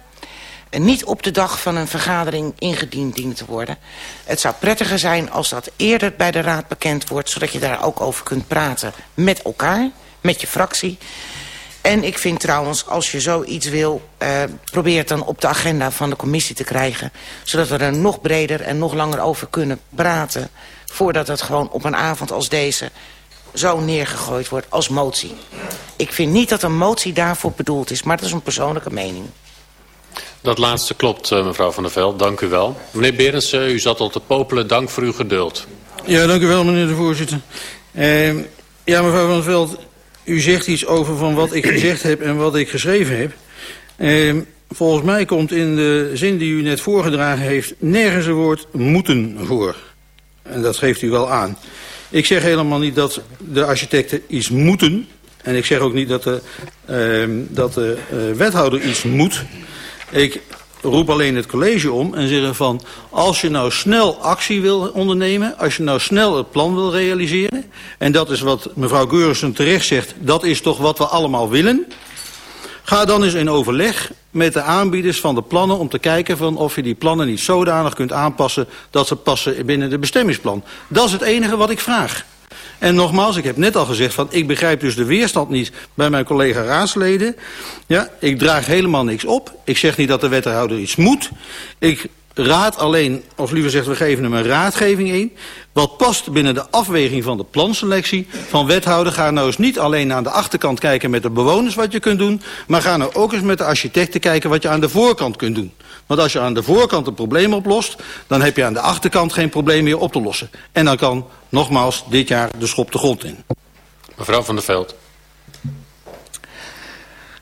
Uh, niet op de dag van een vergadering ingediend dienen te worden. Het zou prettiger zijn als dat eerder bij de raad bekend wordt... zodat je daar ook over kunt praten met elkaar, met je fractie... En ik vind trouwens, als je zoiets wil... Uh, probeer het dan op de agenda van de commissie te krijgen. Zodat we er nog breder en nog langer over kunnen praten. Voordat het gewoon op een avond als deze zo neergegooid wordt als motie. Ik vind niet dat een motie daarvoor bedoeld is, maar dat is een persoonlijke mening. Dat laatste klopt, eh, mevrouw Van der Veld. Dank u wel. Meneer Berends, u zat al te popelen. Dank voor uw geduld. Ja, dank u wel, meneer de voorzitter. Uh, ja, mevrouw Van der Veld, u zegt iets over van wat ik gezegd heb en wat ik geschreven heb. Uh, volgens mij komt in de zin die u net voorgedragen heeft... nergens een woord moeten voor. En dat geeft u wel aan. Ik zeg helemaal niet dat de architecten iets moeten. En ik zeg ook niet dat de, uh, dat de uh, wethouder iets moet. Ik roep alleen het college om en zeg van... als je nou snel actie wil ondernemen... als je nou snel het plan wil realiseren... en dat is wat mevrouw Geurissen terecht zegt... dat is toch wat we allemaal willen... Ga dan eens in overleg met de aanbieders van de plannen... om te kijken van of je die plannen niet zodanig kunt aanpassen... dat ze passen binnen de bestemmingsplan. Dat is het enige wat ik vraag. En nogmaals, ik heb net al gezegd van ik begrijp dus de weerstand niet bij mijn collega raadsleden. Ja, ik draag helemaal niks op. Ik zeg niet dat de wethouder iets moet. Ik raad alleen, of liever zegt we geven hem een raadgeving in. Wat past binnen de afweging van de planselectie van wethouder. Ga nou eens niet alleen aan de achterkant kijken met de bewoners wat je kunt doen. Maar ga nou ook eens met de architecten kijken wat je aan de voorkant kunt doen. Want als je aan de voorkant een probleem oplost, dan heb je aan de achterkant geen probleem meer op te lossen. En dan kan nogmaals dit jaar de schop de grond in. Mevrouw van der Veld.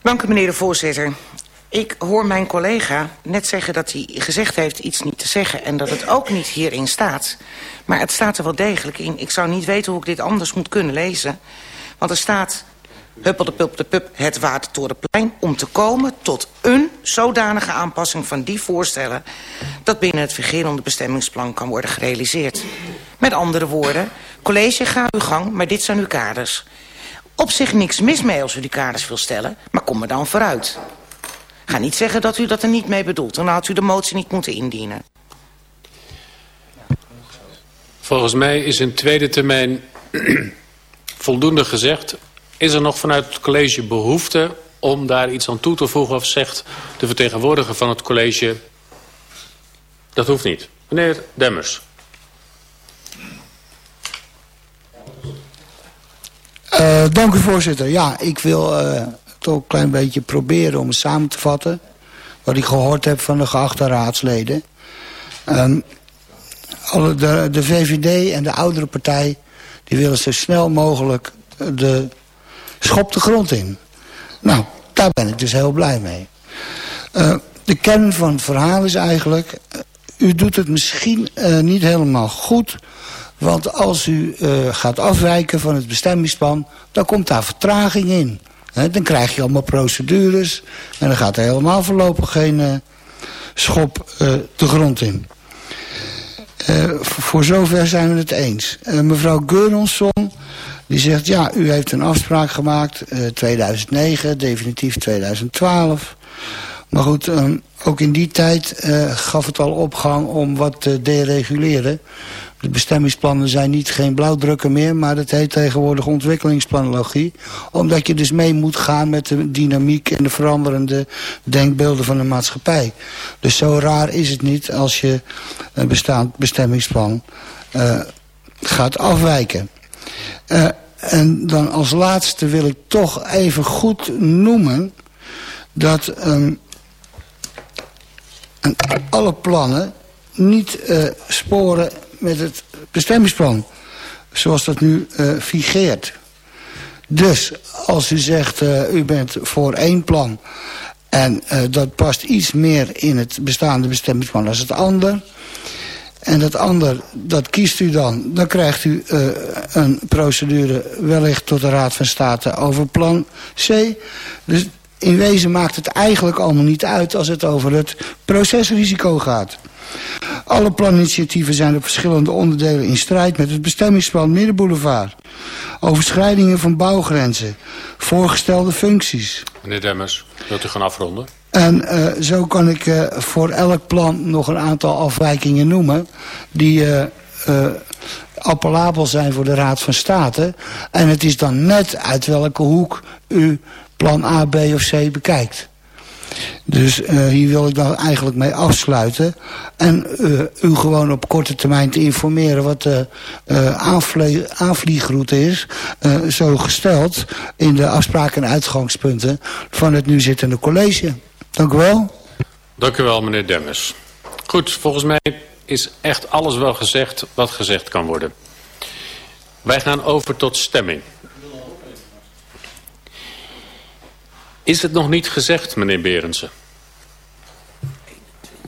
Dank u meneer de voorzitter. Ik hoor mijn collega net zeggen dat hij gezegd heeft iets niet te zeggen... en dat het ook niet hierin staat. Maar het staat er wel degelijk in. Ik zou niet weten hoe ik dit anders moet kunnen lezen. Want er staat huppelde pup het Watertorenplein... om te komen tot een zodanige aanpassing van die voorstellen... dat binnen het vigerende bestemmingsplan kan worden gerealiseerd. Met andere woorden, college, ga uw gang, maar dit zijn uw kaders. Op zich niks mis mee als u die kaders wil stellen, maar kom er dan vooruit. Ga niet zeggen dat u dat er niet mee bedoelt. Dan had u de motie niet moeten indienen. Volgens mij is in tweede termijn voldoende gezegd. Is er nog vanuit het college behoefte om daar iets aan toe te voegen... of zegt de vertegenwoordiger van het college... dat hoeft niet. Meneer Demmers. Uh, dank u voorzitter. Ja, ik wil uh, toch een klein beetje proberen om samen te vatten. Wat ik gehoord heb van de geachte raadsleden. Um, de, de VVD en de oudere partij... die willen zo snel mogelijk de schop de grond in. Nou, daar ben ik dus heel blij mee. Uh, de kern van het verhaal is eigenlijk... u doet het misschien uh, niet helemaal goed... Want als u gaat afwijken van het bestemmingsplan... dan komt daar vertraging in. Dan krijg je allemaal procedures... en dan gaat er helemaal voorlopig geen schop de grond in. voor zover zijn we het eens. mevrouw Geuronsson die zegt... ja, u heeft een afspraak gemaakt, 2009, definitief 2012... Maar goed, um, ook in die tijd uh, gaf het al opgang om wat te dereguleren. De bestemmingsplannen zijn niet geen blauwdrukken meer... maar dat heet tegenwoordig ontwikkelingsplanologie. Omdat je dus mee moet gaan met de dynamiek... en de veranderende denkbeelden van de maatschappij. Dus zo raar is het niet als je een bestaand bestemmingsplan uh, gaat afwijken. Uh, en dan als laatste wil ik toch even goed noemen... dat um, alle plannen niet uh, sporen met het bestemmingsplan. Zoals dat nu uh, figeert. Dus als u zegt, uh, u bent voor één plan... en dat past iets meer in het bestaande bestemmingsplan als het ander... en dat ander, dat kiest u dan... dan krijgt u uh, een procedure wellicht tot de Raad van State over plan C. Dus in wezen maakt het eigenlijk allemaal niet uit... als het over het procesrisico gaat. Alle planinitiatieven zijn op verschillende onderdelen in strijd met het bestemmingsplan Middenboulevard. Overschrijdingen van bouwgrenzen, voorgestelde functies. Meneer Demmers, wilt u gaan afronden? En uh, zo kan ik uh, voor elk plan nog een aantal afwijkingen noemen... die uh, appellabel zijn voor de Raad van State. En het is dan net uit welke hoek u plan A, B of C bekijkt. Dus uh, hier wil ik dan eigenlijk mee afsluiten. En uh, u gewoon op korte termijn te informeren wat de uh, aanvlie aanvliegroute is. zo gesteld in de afspraken en uitgangspunten van het nu zittende college. Dank u wel. Dank u wel, meneer Demmers. Goed, volgens mij is echt alles wel gezegd wat gezegd kan worden. Wij gaan over tot stemming. Is het nog niet gezegd, meneer Berendsen?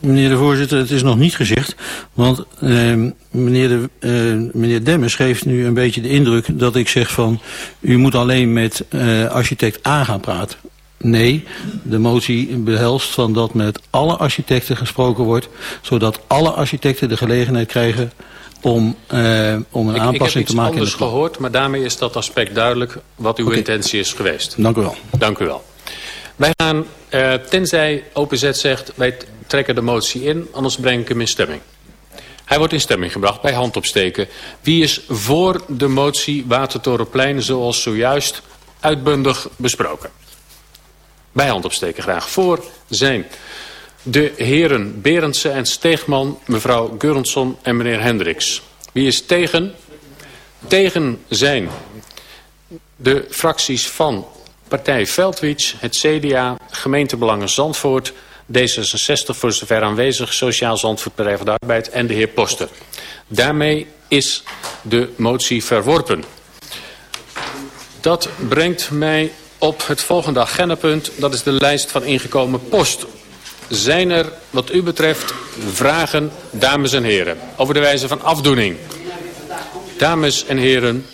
Meneer de voorzitter, het is nog niet gezegd. Want eh, meneer, de, eh, meneer Demmers geeft nu een beetje de indruk dat ik zeg van... u moet alleen met eh, architect A gaan praten. Nee, de motie behelst van dat met alle architecten gesproken wordt... zodat alle architecten de gelegenheid krijgen om, uh, om een ik, aanpassing te maken. Ik heb iets anders gehoord, maar daarmee is dat aspect duidelijk wat uw okay. intentie is geweest. Dank u wel. Dank u wel. Wij gaan, uh, tenzij OPZ zegt, wij trekken de motie in, anders breng ik hem in stemming. Hij wordt in stemming gebracht bij handopsteken. Wie is voor de motie Watertorenplein zoals zojuist uitbundig besproken? Bij handopsteken graag. Voor zijn de heren Berendsen en Steegman, mevrouw Gurensson en meneer Hendricks. Wie is tegen? Tegen zijn de fracties van Partij Veldwits, het CDA, Gemeentebelangen Zandvoort, D66 voor zover aanwezig, Sociaal Zandvoort Partij van de Arbeid en de heer Poster. Daarmee is de motie verworpen. Dat brengt mij op het volgende agendapunt. Dat is de lijst van ingekomen post. Zijn er wat u betreft vragen, dames en heren, over de wijze van afdoening? Dames en heren,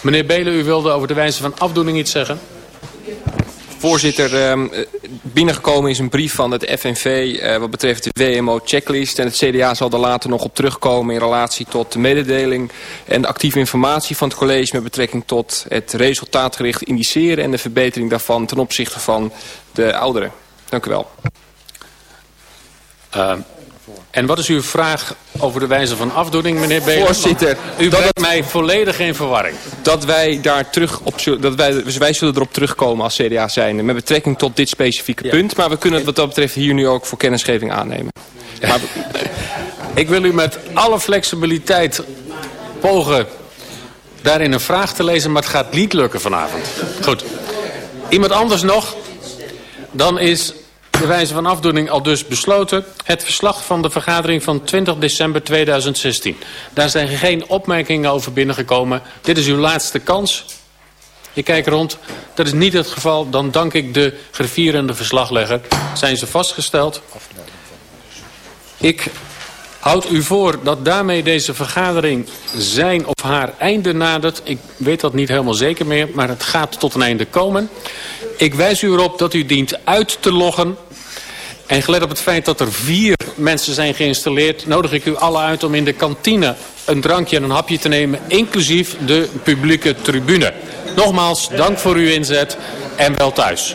Meneer Belen, u wilde over de wijze van afdoening iets zeggen? Voorzitter, ehm, binnengekomen is een brief van het FNV eh, wat betreft de WMO-checklist. En het CDA zal er later nog op terugkomen in relatie tot de mededeling en de actieve informatie van het college met betrekking tot het resultaatgericht indiceren en de verbetering daarvan ten opzichte van de ouderen. Dank u wel. Uh, en wat is uw vraag over de wijze van afdoening, meneer Belen? Voorzitter. U brengt mij volledig in verwarring. Dat wij daar terug op dat wij, dus wij zullen erop terugkomen als CDA zijn met betrekking tot dit specifieke ja. punt. Maar we kunnen het wat dat betreft hier nu ook voor kennisgeving aannemen. Maar... Ik wil u met alle flexibiliteit pogen daarin een vraag te lezen, maar het gaat niet lukken vanavond. Goed. Iemand anders nog? Dan is de wijze van afdoening al dus besloten. Het verslag van de vergadering van 20 december 2016. Daar zijn geen opmerkingen over binnengekomen. Dit is uw laatste kans. Ik kijk rond. Dat is niet het geval. Dan dank ik de grifierende verslaglegger. Zijn ze vastgesteld? Ik houd u voor dat daarmee deze vergadering zijn of haar einde nadert. Ik weet dat niet helemaal zeker meer, maar het gaat tot een einde komen. Ik wijs u erop dat u dient uit te loggen en gelet op het feit dat er vier mensen zijn geïnstalleerd... nodig ik u alle uit om in de kantine een drankje en een hapje te nemen... inclusief de publieke tribune. Nogmaals, dank voor uw inzet en wel thuis.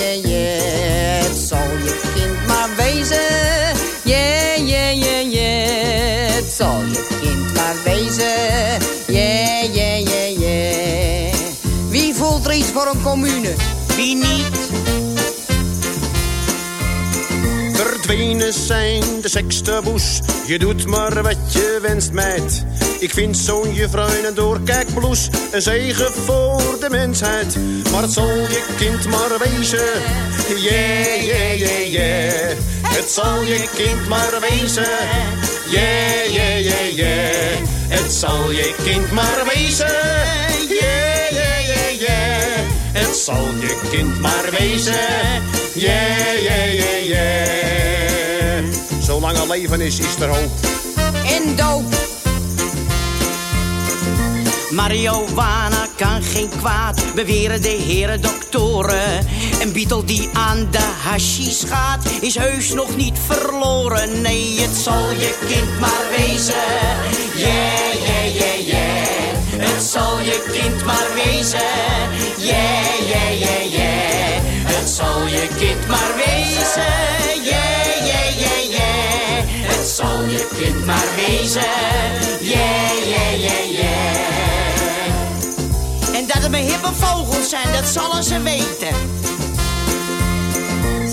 Commune? Wie niet? Verdwenen zijn de sekste boes. Je doet maar wat je wenst, meid. Ik vind zo'n juffrouw een doorkijkbloes een zegen voor de mensheid. Maar het zal je kind maar wezen. Yeah, yeah, yeah, yeah. Het zal je kind maar wezen. Yeah, yeah, yeah, yeah. Het zal je kind maar wezen. Yeah. Het zal je kind maar wezen. Yeah, yeah, yeah, yeah. Zolang er leven is, is er hoop. En doop. Marihuana kan geen kwaad, beweren de heren doktoren. Een Beatle die aan de hashish gaat, is heus nog niet verloren. Nee, het zal je kind maar wezen. Yeah, zal je kind maar wezen. Yeah, yeah, yeah, yeah. Het zal je kind maar wezen. Yeah, yeah, yeah, yeah. Het zal je kind maar wezen. Yeah, yeah, yeah, yeah. En dat het mijn hippe vogels zijn, dat zullen ze weten.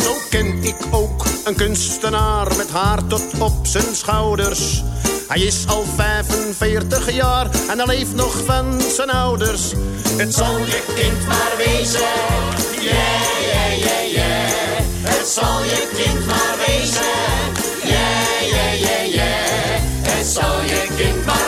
Zo ken ik ook een kunstenaar met haar tot op zijn schouders. Hij is al 45 jaar en hij leeft nog van zijn ouders. Het zal je kind maar wezen, yeah, yeah, yeah, yeah. Het zal je kind maar wezen, yeah, yeah, yeah, yeah. Het zal je kind maar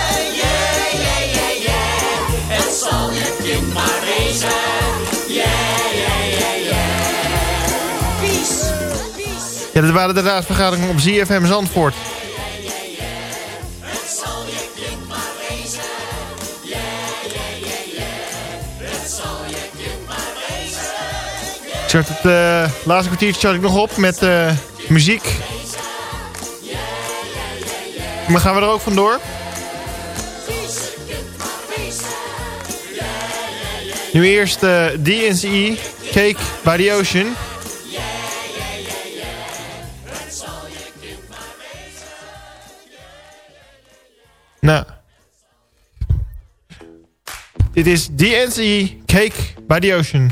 Ja, dit waren de raadsvergaderingen op ZFM Zandvoort. start het uh, laatste kwartiertje had ik nog op met uh, muziek. Maar gaan we er ook vandoor? Nu eerst uh, DNCE, Cake by the Ocean. Nou. Dit is DNCE, Cake by the Ocean.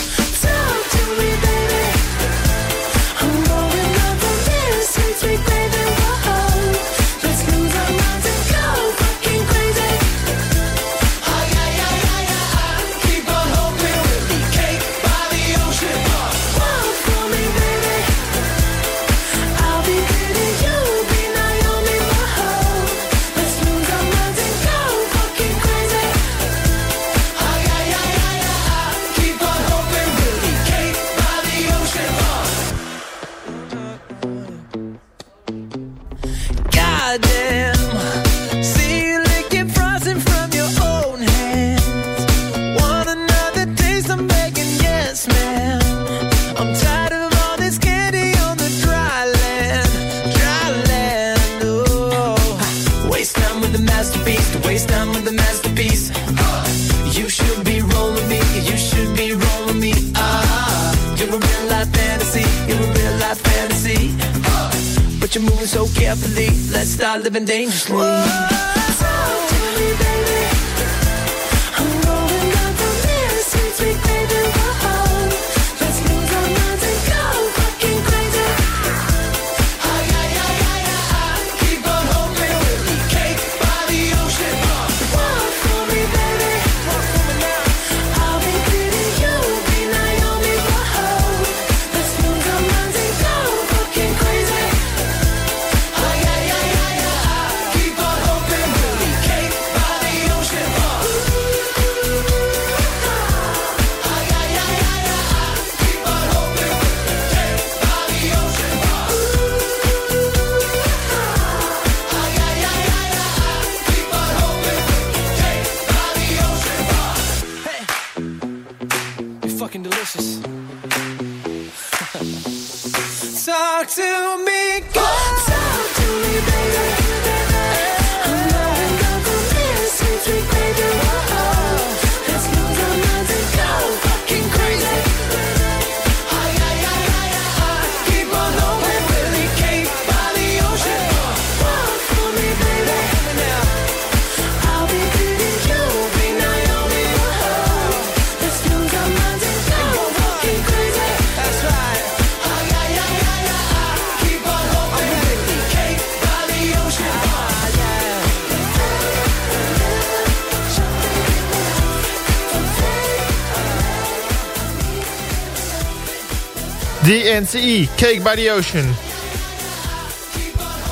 DNCE, Cake by the Ocean.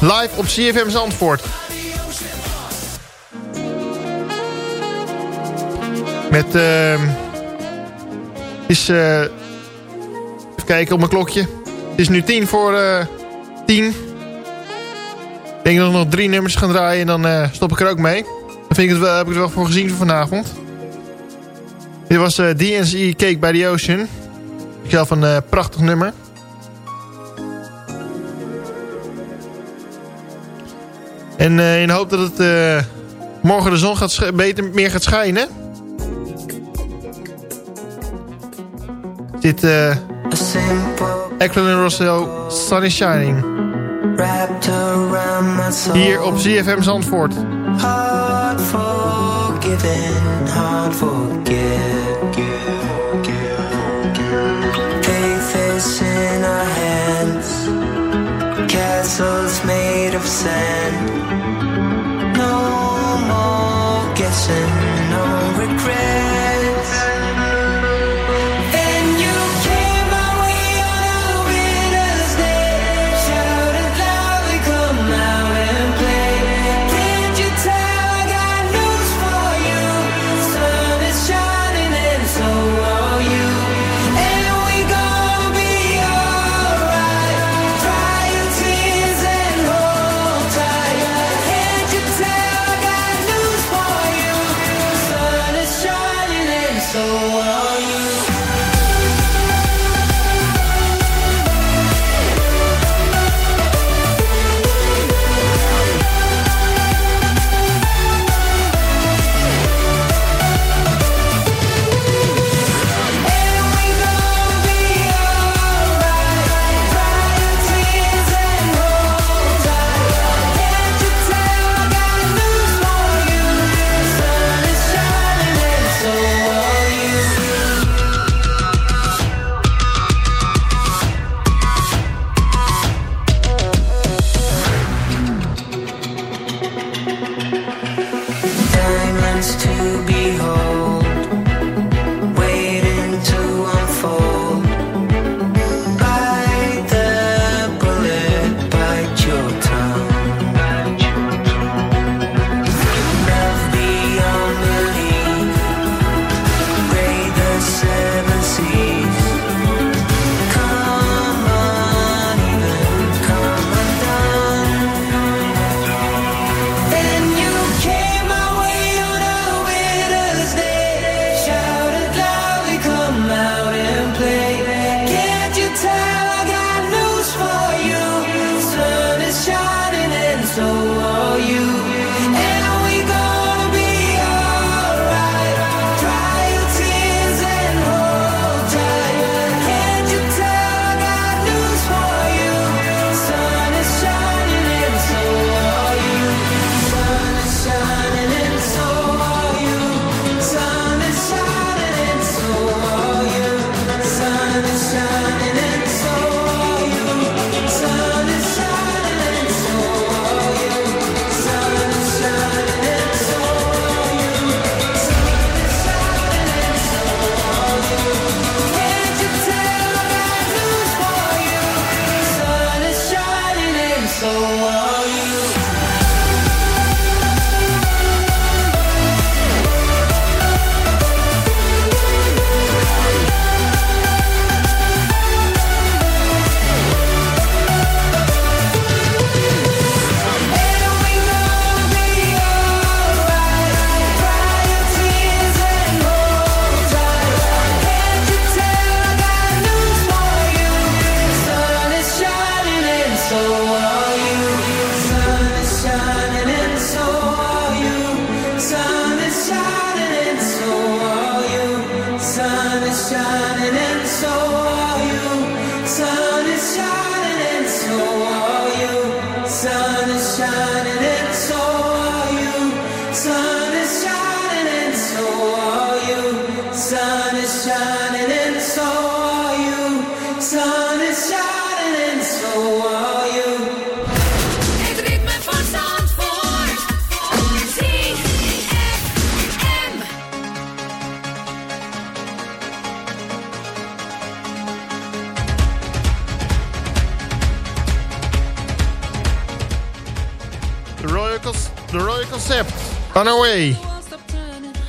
Live op CFM Zandvoort. Met, uh, is, uh, even kijken op mijn klokje. Het is nu tien voor uh, tien. Ik denk dat we nog drie nummers gaan draaien en dan uh, stop ik er ook mee. Dan vind ik het wel, heb ik het wel voor gezien voor vanavond. Dit was uh, DNCE Cake by the Ocean. Zelf een prachtig nummer. En uh, in hoop dat het uh, morgen de zon gaat beter, meer gaat schijnen. Zit uh, Eklund Rossell Sun is Shining. Hier op ZFM Zandvoort. Hard forgiven, hard forgiven. castles made of sand. and no regrets.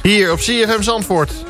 Hier op CFM Zandvoort.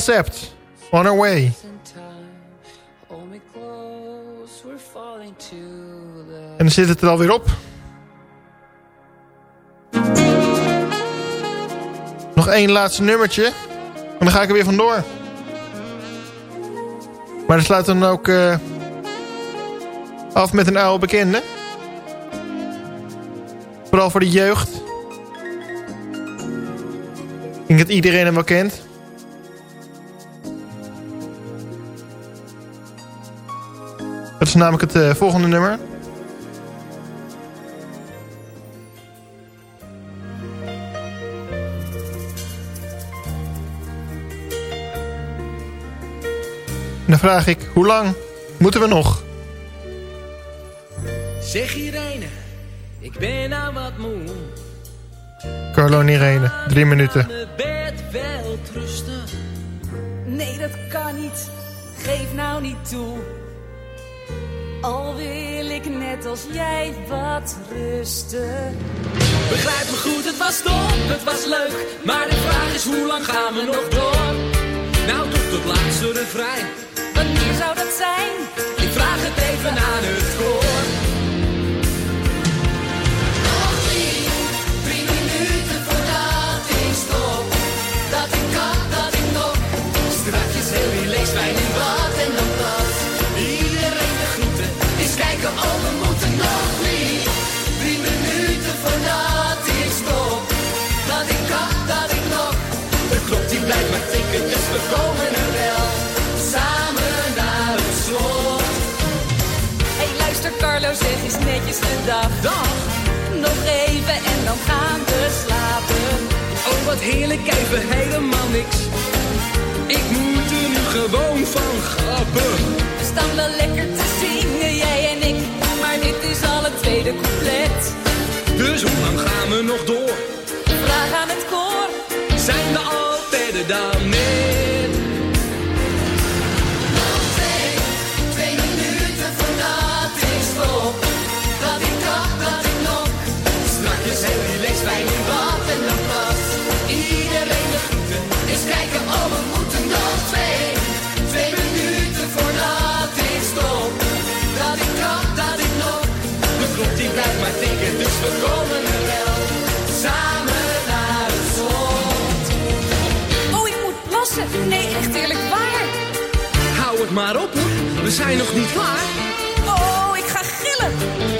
Concept. On our way. En dan zit het er alweer op. Nog één laatste nummertje. En dan ga ik er weer vandoor. Maar dat sluit dan ook eh, af met een oude bekende. Vooral voor de jeugd. Ik denk dat iedereen hem wel kent. Is namelijk het eh, volgende nummer. En dan vraag ik, hoe lang moeten we nog? Zeg Irene, ik ben nou wat moe. Carlo en Irene, drie minuten. Bed wel rusten. Nee, dat kan niet. Geef nou niet toe. Al wil ik net als jij wat rusten. Begrijp me goed, het was top, het was leuk. Maar de vraag is, hoe lang gaan we nog door? Nou, tot het laatste refrein. Wanneer zou dat zijn? Ik vraag het even aan het dag. Dag. Nog even en dan gaan we slapen. Oh, wat heerlijk, even helemaal niks. Ik moet er nu gewoon van grappen. We staan wel lekker te zingen, jij en ik. Maar dit is al het tweede couplet. Dus hoe lang gaan we nog door? Maar op hoor, we zijn nog niet klaar. Oh, ik ga gillen.